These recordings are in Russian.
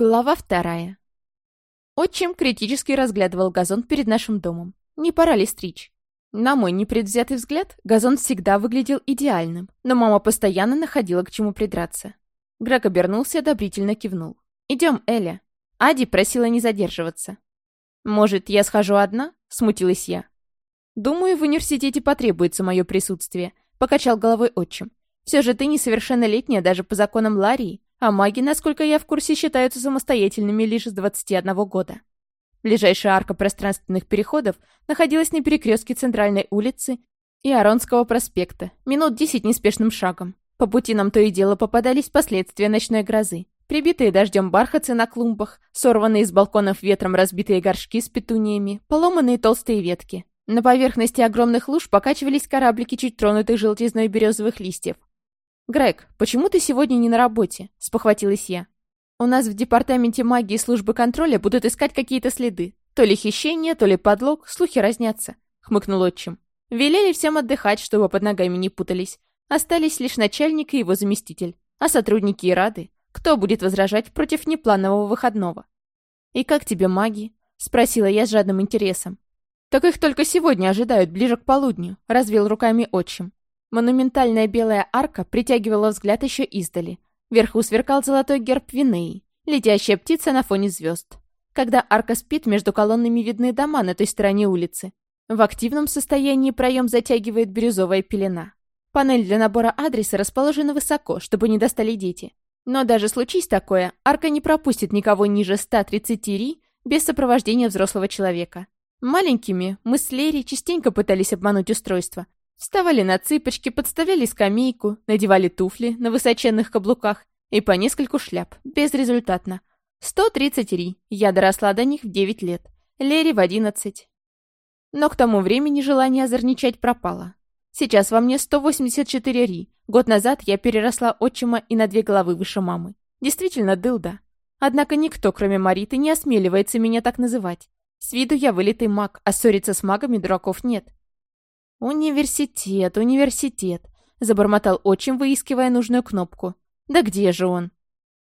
Глава вторая. Отчим критически разглядывал газон перед нашим домом. Не пора ли стричь? На мой непредвзятый взгляд, газон всегда выглядел идеальным, но мама постоянно находила к чему придраться. Грег обернулся и одобрительно кивнул. «Идем, Эля». Ади просила не задерживаться. «Может, я схожу одна?» — смутилась я. «Думаю, в университете потребуется мое присутствие», — покачал головой отчим. «Все же ты несовершеннолетняя даже по законам Ларии, а маги, насколько я в курсе, считаются самостоятельными лишь с 21 года. Ближайшая арка пространственных переходов находилась на перекрестке Центральной улицы и Аронского проспекта, минут 10 неспешным шагом. По пути нам то и дело попадались последствия ночной грозы. Прибитые дождем бархатцы на клумбах, сорванные с балконов ветром разбитые горшки с петуниями, поломанные толстые ветки. На поверхности огромных луж покачивались кораблики чуть тронутых желтизной березовых листьев, «Грег, почему ты сегодня не на работе?» – спохватилась я. «У нас в департаменте магии и службы контроля будут искать какие-то следы. То ли хищение, то ли подлог, слухи разнятся», – хмыкнул отчим. «Велели всем отдыхать, чтобы под ногами не путались. Остались лишь начальник и его заместитель. А сотрудники и рады. Кто будет возражать против непланового выходного?» «И как тебе маги?» – спросила я с жадным интересом. «Так их только сегодня ожидают, ближе к полудню», – развел руками отчим. Монументальная белая арка притягивала взгляд еще издали. Вверху сверкал золотой герб Винеи, летящая птица на фоне звезд. Когда арка спит, между колоннами видны дома на той стороне улицы. В активном состоянии проем затягивает бирюзовая пелена. Панель для набора адреса расположена высоко, чтобы не достали дети. Но даже случись такое, арка не пропустит никого ниже 130 ри без сопровождения взрослого человека. Маленькими мы с Лерри частенько пытались обмануть устройство, Вставали на цыпочки, подставляли скамейку, надевали туфли на высоченных каблуках и по нескольку шляп, безрезультатно. 130 ри, я доросла до них в 9 лет, Лере в 11. Но к тому времени желание озорничать пропало. Сейчас во мне 184 ри, год назад я переросла отчима и на две головы выше мамы. Действительно, дылда. Однако никто, кроме Мариты, не осмеливается меня так называть. С виду я вылитый маг, а ссориться с магами дураков нет. «Университет, университет», — забормотал отчим, выискивая нужную кнопку. «Да где же он?»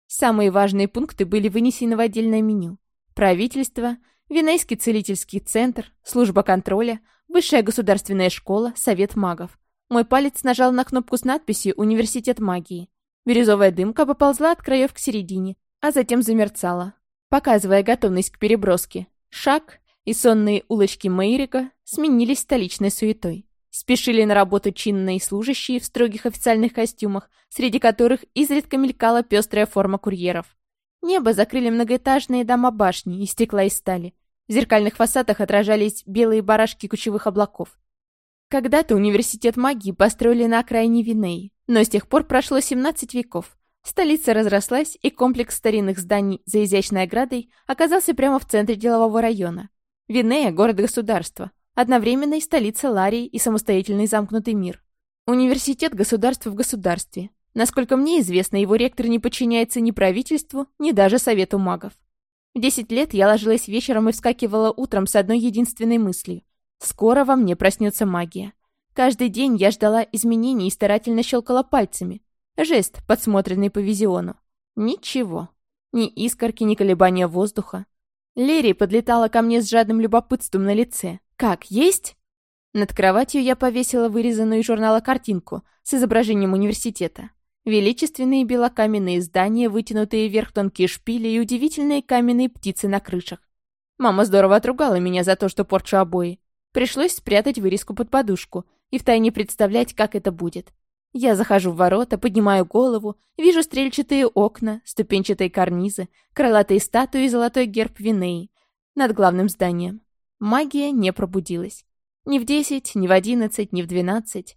Самые важные пункты были вынесены в отдельное меню. Правительство, Винейский целительский центр, служба контроля, высшая государственная школа, совет магов. Мой палец нажал на кнопку с надписью «Университет магии». Бирюзовая дымка поползла от краев к середине, а затем замерцала, показывая готовность к переброске. Шаг, и сонные улочки Мейрика сменились столичной суетой. Спешили на работу чинные служащие в строгих официальных костюмах, среди которых изредка мелькала пестрая форма курьеров. Небо закрыли многоэтажные дома-башни из стекла и стали. В зеркальных фасадах отражались белые барашки кучевых облаков. Когда-то университет магии построили на окраине Винеи, но с тех пор прошло 17 веков. Столица разрослась, и комплекс старинных зданий за изящной оградой оказался прямо в центре делового района. Винея — город-государство, одновременно и столица Ларии и самостоятельный замкнутый мир. Университет государства в государстве. Насколько мне известно, его ректор не подчиняется ни правительству, ни даже совету магов. В 10 лет я ложилась вечером и вскакивала утром с одной единственной мыслью. Скоро во мне проснется магия. Каждый день я ждала изменений и старательно щелкала пальцами. Жест, подсмотренный по визиону. Ничего. Ни искорки, ни колебания воздуха. Лерри подлетала ко мне с жадным любопытством на лице. «Как, есть?» Над кроватью я повесила вырезанную из журнала картинку с изображением университета. Величественные белокаменные здания, вытянутые вверх тонкие шпили и удивительные каменные птицы на крышах. Мама здорово отругала меня за то, что порчу обои. Пришлось спрятать вырезку под подушку и втайне представлять, как это будет. Я захожу в ворота, поднимаю голову, вижу стрельчатые окна, ступенчатые карнизы, крылатые статуи и золотой герб Винеи над главным зданием. Магия не пробудилась. Ни в десять, ни в одиннадцать, ни в двенадцать.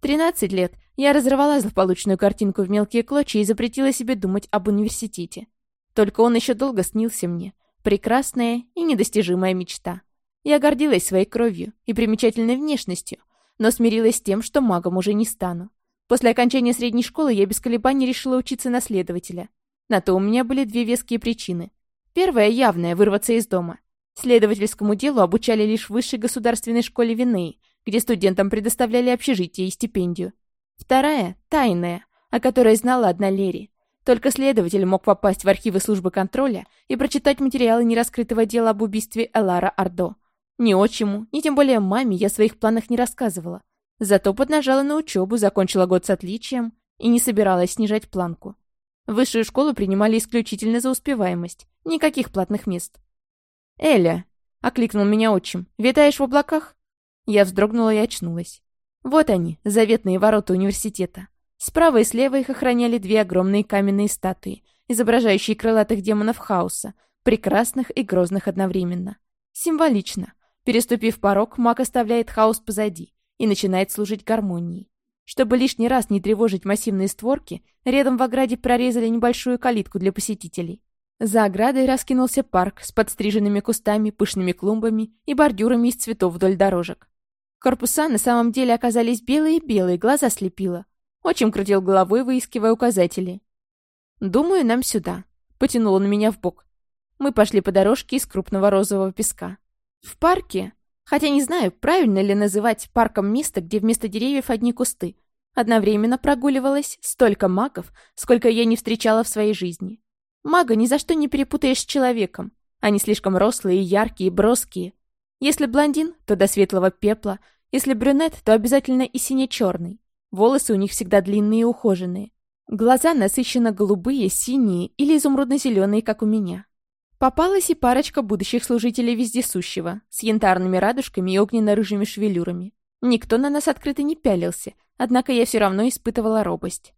Тринадцать лет я разорвала злополучную картинку в мелкие клочья и запретила себе думать об университете. Только он еще долго снился мне. Прекрасная и недостижимая мечта. Я гордилась своей кровью и примечательной внешностью, но смирилась с тем, что магом уже не стану. После окончания средней школы я без колебаний решила учиться на следователя. На то у меня были две веские причины. Первая явная – вырваться из дома. Следовательскому делу обучали лишь в высшей государственной школе Винеи, где студентам предоставляли общежитие и стипендию. Вторая – тайная, о которой знала одна Лери. Только следователь мог попасть в архивы службы контроля и прочитать материалы нераскрытого дела об убийстве Элара Ардо. Ни отчиму, ни тем более маме я своих планах не рассказывала. Зато поднажала на учебу, закончила год с отличием и не собиралась снижать планку. Высшую школу принимали исключительно за успеваемость. Никаких платных мест. «Эля!» — окликнул меня отчим. «Витаешь в облаках?» Я вздрогнула и очнулась. Вот они, заветные ворота университета. Справа и слева их охраняли две огромные каменные статуи, изображающие крылатых демонов хаоса, прекрасных и грозных одновременно. Символично. Переступив порог, маг оставляет хаос позади и начинает служить гармонии. Чтобы лишний раз не тревожить массивные створки, рядом в ограде прорезали небольшую калитку для посетителей. За оградой раскинулся парк с подстриженными кустами, пышными клумбами и бордюрами из цветов вдоль дорожек. Корпуса на самом деле оказались белые-белые, глаза слепило. Отчим крутил головой, выискивая указатели. «Думаю, нам сюда», — потянул он меня в бок. Мы пошли по дорожке из крупного розового песка. В парке, хотя не знаю, правильно ли называть парком место, где вместо деревьев одни кусты, одновременно прогуливалось столько магов, сколько я не встречала в своей жизни. Мага ни за что не перепутаешь с человеком. Они слишком рослые, яркие, броские. Если блондин, то до светлого пепла, если брюнет, то обязательно и сине-черный. Волосы у них всегда длинные и ухоженные. Глаза насыщенно голубые, синие или изумрудно-зеленые, как у меня. Попалась и парочка будущих служителей вездесущего, с янтарными радужками и огненно-рыжими шевелюрами. Никто на нас открыто не пялился, однако я все равно испытывала робость.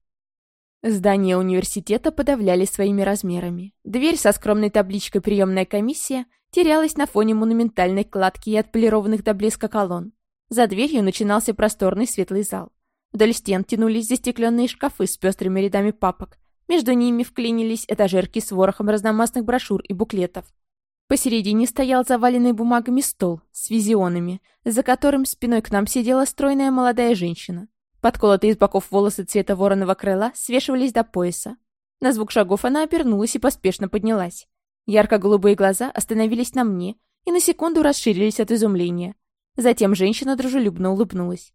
Здание университета подавляли своими размерами. Дверь со скромной табличкой «Приемная комиссия» терялась на фоне монументальной кладки и отполированных до блеска колонн. За дверью начинался просторный светлый зал. Вдоль стен тянулись застекленные шкафы с пестрыми рядами папок. Между ними вклинились этажерки с ворохом разномастных брошюр и буклетов. Посередине стоял заваленный бумагами стол с визионами, за которым спиной к нам сидела стройная молодая женщина. Подколотые из боков волосы цвета вороного крыла свешивались до пояса. На звук шагов она обернулась и поспешно поднялась. Ярко-голубые глаза остановились на мне и на секунду расширились от изумления. Затем женщина дружелюбно улыбнулась.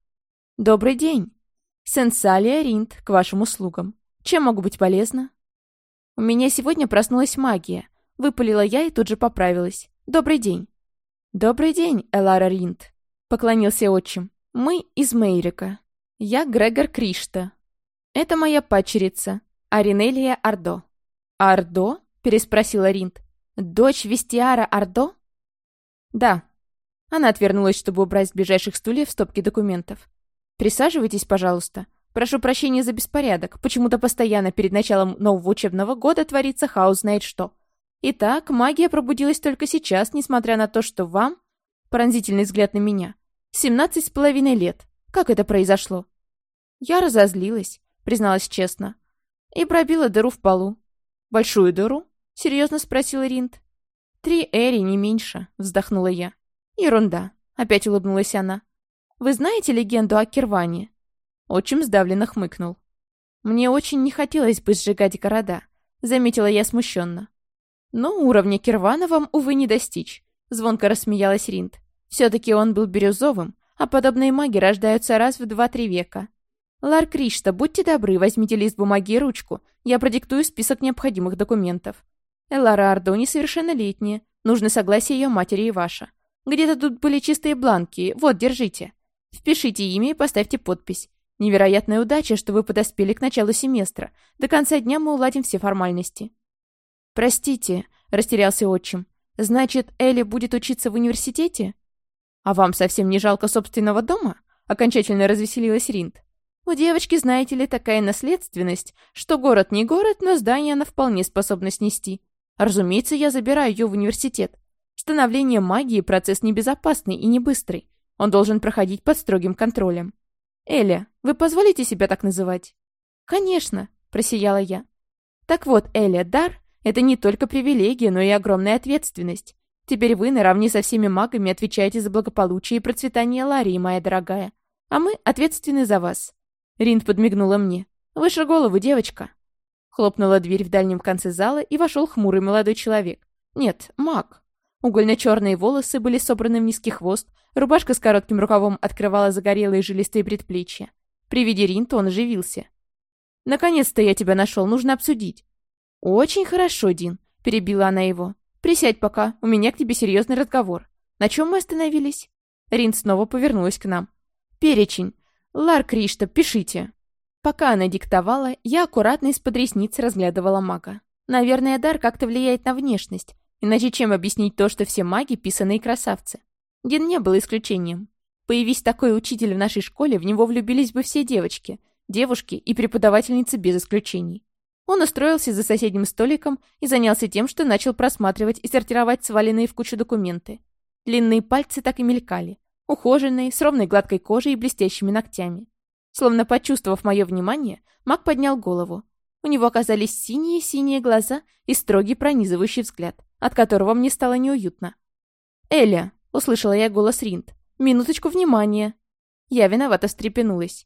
«Добрый день!» Сенсалия Ринд, к вашим услугам. Чем могу быть полезна? У меня сегодня проснулась магия. Выпалила я и тут же поправилась. Добрый день. Добрый день, Элара Ринд. Поклонился отчим. Мы из Мейрика. Я Грегор Кришта. Это моя падчерица, Аринелия Ардо. Ардо? Переспросила Ринд. Дочь Вестиара Ардо? Да. Она отвернулась, чтобы убрать с ближайших стульев стопки документов. Присаживайтесь, пожалуйста. Прошу прощения за беспорядок. Почему-то постоянно перед началом нового учебного года творится хаос знает что. Итак, магия пробудилась только сейчас, несмотря на то, что вам... Пронзительный взгляд на меня. Семнадцать с половиной лет. Как это произошло? Я разозлилась, призналась честно. И пробила дыру в полу. Большую дыру? Серьезно спросила Ринд. Три эри, не меньше, вздохнула я. Ерунда. Опять улыбнулась она. Вы знаете легенду о Кирване?» Отчим сдавленно хмыкнул. «Мне очень не хотелось бы сжигать города», — заметила я смущенно. «Но уровня Кирвана вам, увы, не достичь», — звонко рассмеялась Ринд. «Все-таки он был бирюзовым, а подобные маги рождаются раз в два-три века. Лар Кришта, будьте добры, возьмите лист бумаги и ручку. Я продиктую список необходимых документов. Элара Ардо несовершеннолетняя. Нужно согласие ее матери и ваше. Где-то тут были чистые бланки. Вот, держите. Впишите имя и поставьте подпись. Невероятная удача, что вы подоспели к началу семестра. До конца дня мы уладим все формальности». «Простите», — растерялся отчим. «Значит, Элли будет учиться в университете?» «А вам совсем не жалко собственного дома?» — окончательно развеселилась Ринд. «У девочки, знаете ли, такая наследственность, что город не город, но здание она вполне способна снести. Разумеется, я забираю ее в университет. Становление магии — процесс небезопасный и не быстрый. Он должен проходить под строгим контролем. «Эля, вы позволите себя так называть?» «Конечно», — просияла я. «Так вот, Эля, дар — это не только привилегия, но и огромная ответственность. Теперь вы наравне со всеми магами отвечаете за благополучие и процветание Ларии, моя дорогая. А мы ответственны за вас». Ринд подмигнула мне. «Выше голову, девочка». Хлопнула дверь в дальнем конце зала, и вошел хмурый молодой человек. Нет, маг. Угольно-черные волосы были собраны в низкий хвост, рубашка с коротким рукавом открывала загорелые жилистые предплечья. При виде Ринта он оживился. «Наконец-то я тебя нашел, нужно обсудить. «Очень хорошо, Дин», — перебила она его. «Присядь пока, у меня к тебе серьезный разговор. На чем мы остановились?» Рин снова повернулась к нам. «Перечень. Лар Кришта, пишите». Пока она диктовала, я аккуратно из-под ресниц разглядывала мага. Наверное, дар как-то влияет на внешность, иначе чем объяснить то, что все маги — писаные красавцы? Дин не был исключением. Появись такой учитель в нашей школе, в него влюбились бы все девочки, девушки и преподавательницы без исключений. Он устроился за соседним столиком и занялся тем, что начал просматривать и сортировать сваленные в кучу документы. Длинные пальцы так и мелькали, ухоженные, с ровной гладкой кожей и блестящими ногтями. Словно почувствовав мое внимание, маг поднял голову. У него оказались синие-синие глаза и строгий пронизывающий взгляд, от которого мне стало неуютно. «Эля!» — услышала я голос Ринд. «Минуточку внимания!» Я виновато встрепенулась.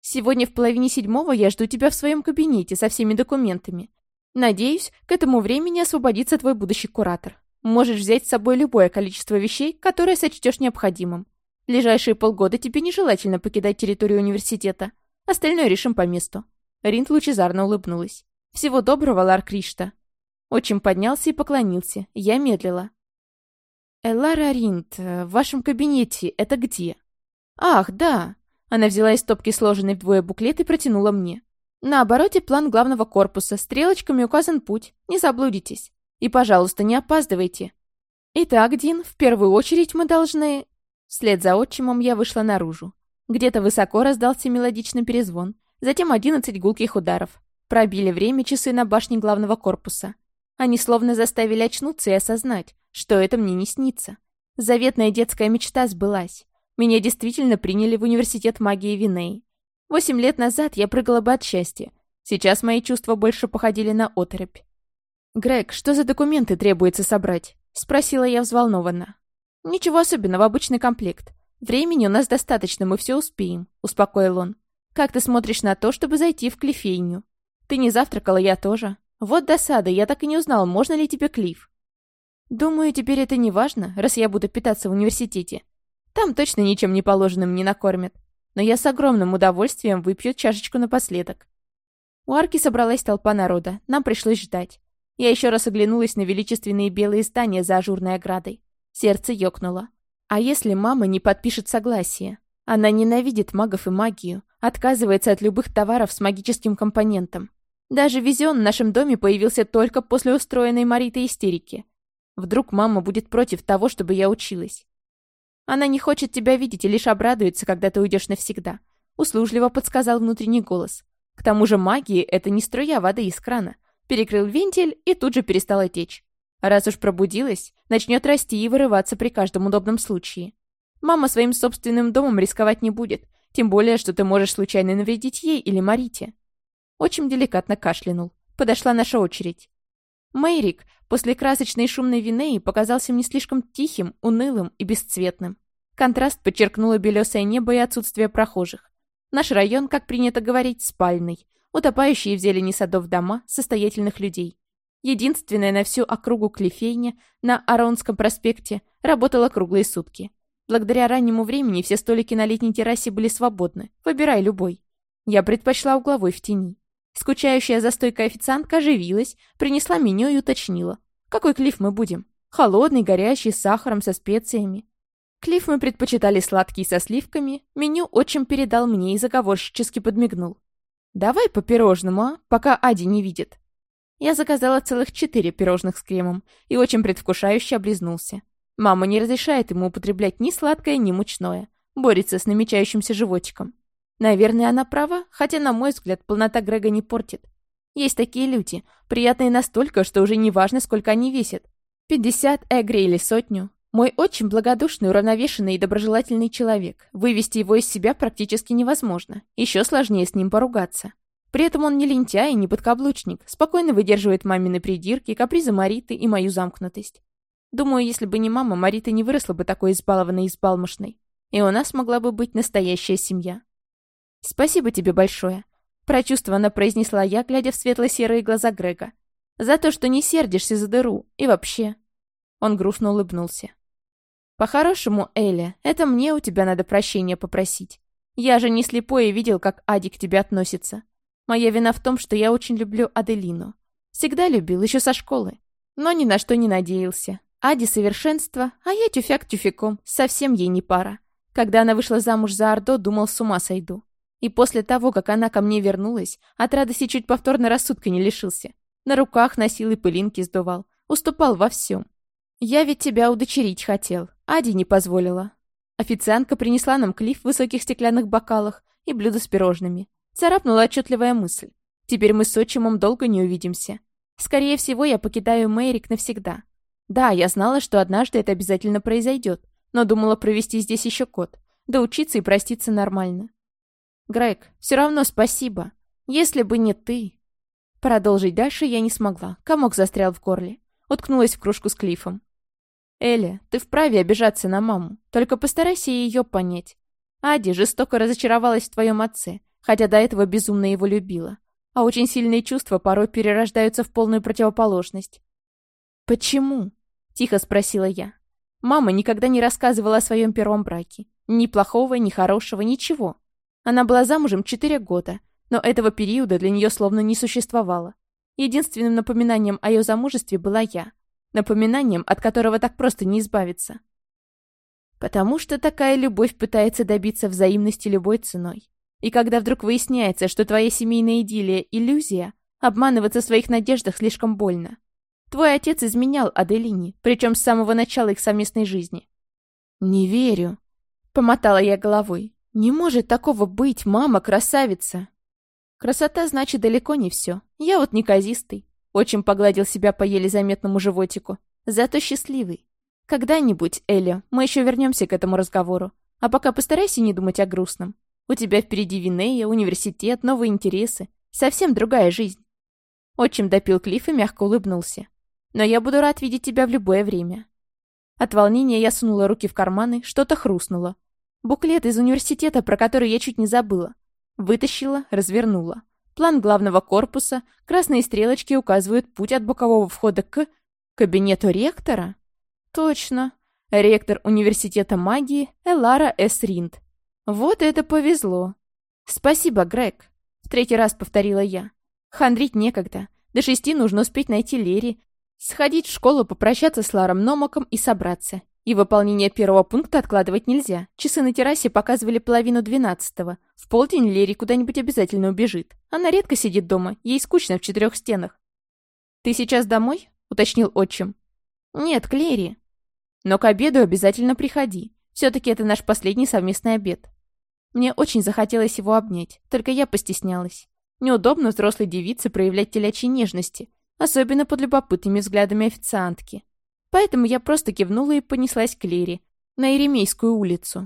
«Сегодня в половине седьмого я жду тебя в своем кабинете со всеми документами. Надеюсь, к этому времени освободится твой будущий куратор. Можешь взять с собой любое количество вещей, которое сочтешь необходимым. Ближайшие полгода тебе нежелательно покидать территорию университета. Остальное решим по месту». Ринд лучезарно улыбнулась. «Всего доброго, Лар Кришта». Отчим поднялся и поклонился. Я медлила. «Элара Ринд, э, в вашем кабинете это где?» «Ах, да!» Она взяла из стопки сложенный вдвое буклет и протянула мне. «На обороте план главного корпуса, стрелочками указан путь. Не заблудитесь. И, пожалуйста, не опаздывайте. Итак, Дин, в первую очередь мы должны...» Вслед за отчимом я вышла наружу. Где-то высоко раздался мелодичный перезвон, затем одиннадцать гулких ударов. Пробили время часы на башне главного корпуса. Они словно заставили очнуться и осознать, что это мне не снится. Заветная детская мечта сбылась. Меня действительно приняли в университет магии Виней. Восемь лет назад я прыгала бы от счастья. Сейчас мои чувства больше походили на оторопь. «Грег, что за документы требуется собрать?» — спросила я взволнованно. «Ничего особенного, обычный комплект. Времени у нас достаточно, мы все успеем», — успокоил он. «Как ты смотришь на то, чтобы зайти в клифейню? Ты не завтракала, я тоже. Вот досада, я так и не узнал, можно ли тебе клиф». «Думаю, теперь это не важно, раз я буду питаться в университете. Там точно ничем не положенным не накормят. Но я с огромным удовольствием выпью чашечку напоследок». У арки собралась толпа народа, нам пришлось ждать. Я еще раз оглянулась на величественные белые здания за ажурной оградой. Сердце ёкнуло. А если мама не подпишет согласие? Она ненавидит магов и магию, отказывается от любых товаров с магическим компонентом. Даже визион в нашем доме появился только после устроенной Маритой истерики. Вдруг мама будет против того, чтобы я училась. Она не хочет тебя видеть и лишь обрадуется, когда ты уйдешь навсегда. Услужливо подсказал внутренний голос. К тому же магии — это не струя воды из крана. Перекрыл вентиль и тут же перестала течь. Раз уж пробудилась, начнет расти и вырываться при каждом удобном случае. Мама своим собственным домом рисковать не будет, тем более, что ты можешь случайно навредить ей или Марите. Очень деликатно кашлянул. Подошла наша очередь. Мэйрик после красочной шумной винеи показался мне слишком тихим, унылым и бесцветным. Контраст подчеркнуло белесое небо и отсутствие прохожих. Наш район, как принято говорить, спальный, утопающие в зелени садов дома состоятельных людей. Единственная на всю округу Клифейня на Аронском проспекте работала круглые сутки. Благодаря раннему времени все столики на летней террасе были свободны. Выбирай любой. Я предпочла угловой в тени. Скучающая за стойкой официантка оживилась, принесла меню и уточнила. Какой клиф мы будем? Холодный, горячий, с сахаром, со специями. Клиф мы предпочитали сладкий со сливками. Меню отчим передал мне и заговорщически подмигнул. «Давай по пирожному, а? Пока Ади не видит». Я заказала целых четыре пирожных с кремом и очень предвкушающе облизнулся. Мама не разрешает ему употреблять ни сладкое, ни мучное. Борется с намечающимся животиком. Наверное, она права, хотя, на мой взгляд, полнота Грега не портит. Есть такие люди, приятные настолько, что уже не важно, сколько они весят. 50 эгри или сотню. Мой очень благодушный, уравновешенный и доброжелательный человек. Вывести его из себя практически невозможно. Еще сложнее с ним поругаться. При этом он не лентяй и не подкаблучник, спокойно выдерживает мамины придирки, капризы Мариты и мою замкнутость. Думаю, если бы не мама, Марита не выросла бы такой избалованной и избалмошной. И у нас могла бы быть настоящая семья. «Спасибо тебе большое», — прочувствованно произнесла я, глядя в светло-серые глаза Грега. «За то, что не сердишься за дыру. И вообще...» Он грустно улыбнулся. «По-хорошему, Эля, это мне у тебя надо прощения попросить. Я же не слепой и видел, как Ади к тебе относится. Моя вина в том, что я очень люблю Аделину. Всегда любил, еще со школы. Но ни на что не надеялся. Ади совершенство, а я тюфяк тюфяком, совсем ей не пара. Когда она вышла замуж за Ордо, думал, с ума сойду. И после того, как она ко мне вернулась, от радости чуть повторно рассудка не лишился. На руках носил и пылинки сдувал. Уступал во всем. Я ведь тебя удочерить хотел. Ади не позволила. Официантка принесла нам клиф в высоких стеклянных бокалах и блюдо с пирожными. Царапнула отчетливая мысль. Теперь мы с отчимом долго не увидимся. Скорее всего, я покидаю Мэрик навсегда. Да, я знала, что однажды это обязательно произойдет, но думала провести здесь еще год, да учиться и проститься нормально. Грег, все равно спасибо. Если бы не ты... Продолжить дальше я не смогла. Комок застрял в горле. Уткнулась в кружку с Клифом. Эля, ты вправе обижаться на маму. Только постарайся ее понять. Ади жестоко разочаровалась в твоем отце, хотя до этого безумно его любила. А очень сильные чувства порой перерождаются в полную противоположность. «Почему?» — тихо спросила я. Мама никогда не рассказывала о своем первом браке. Ни плохого, ни хорошего, ничего. Она была замужем четыре года, но этого периода для нее словно не существовало. Единственным напоминанием о ее замужестве была я. Напоминанием, от которого так просто не избавиться. Потому что такая любовь пытается добиться взаимности любой ценой. И когда вдруг выясняется, что твоя семейная идиллия — иллюзия, обманываться в своих надеждах слишком больно. Твой отец изменял Аделине, причем с самого начала их совместной жизни. «Не верю», — помотала я головой. «Не может такого быть, мама, красавица!» Красота значит далеко не все. Я вот неказистый. Очень погладил себя по еле заметному животику. Зато счастливый. Когда-нибудь, Эля, мы еще вернемся к этому разговору. А пока постарайся не думать о грустном. У тебя впереди Винея, университет, новые интересы. Совсем другая жизнь. Отчим допил Клифф и мягко улыбнулся. Но я буду рад видеть тебя в любое время. От волнения я сунула руки в карманы, что-то хрустнуло. Буклет из университета, про который я чуть не забыла. Вытащила, развернула. План главного корпуса, красные стрелочки указывают путь от бокового входа к... кабинету ректора? Точно. Ректор университета магии Элара С. Ринд. Вот это повезло. Спасибо, Грег. В третий раз повторила я. Хандрить некогда. До шести нужно успеть найти Лери, сходить в школу, попрощаться с Ларом Номаком и собраться. И выполнение первого пункта откладывать нельзя. Часы на террасе показывали половину двенадцатого. В полдень Лери куда-нибудь обязательно убежит. Она редко сидит дома, ей скучно в четырех стенах. «Ты сейчас домой?» — уточнил отчим. «Нет, к Лере». «Но к обеду обязательно приходи. Все-таки это наш последний совместный обед». Мне очень захотелось его обнять, только я постеснялась. Неудобно взрослой девице проявлять телячьи нежности, особенно под любопытными взглядами официантки. Поэтому я просто кивнула и понеслась к Лере, на Еремейскую улицу.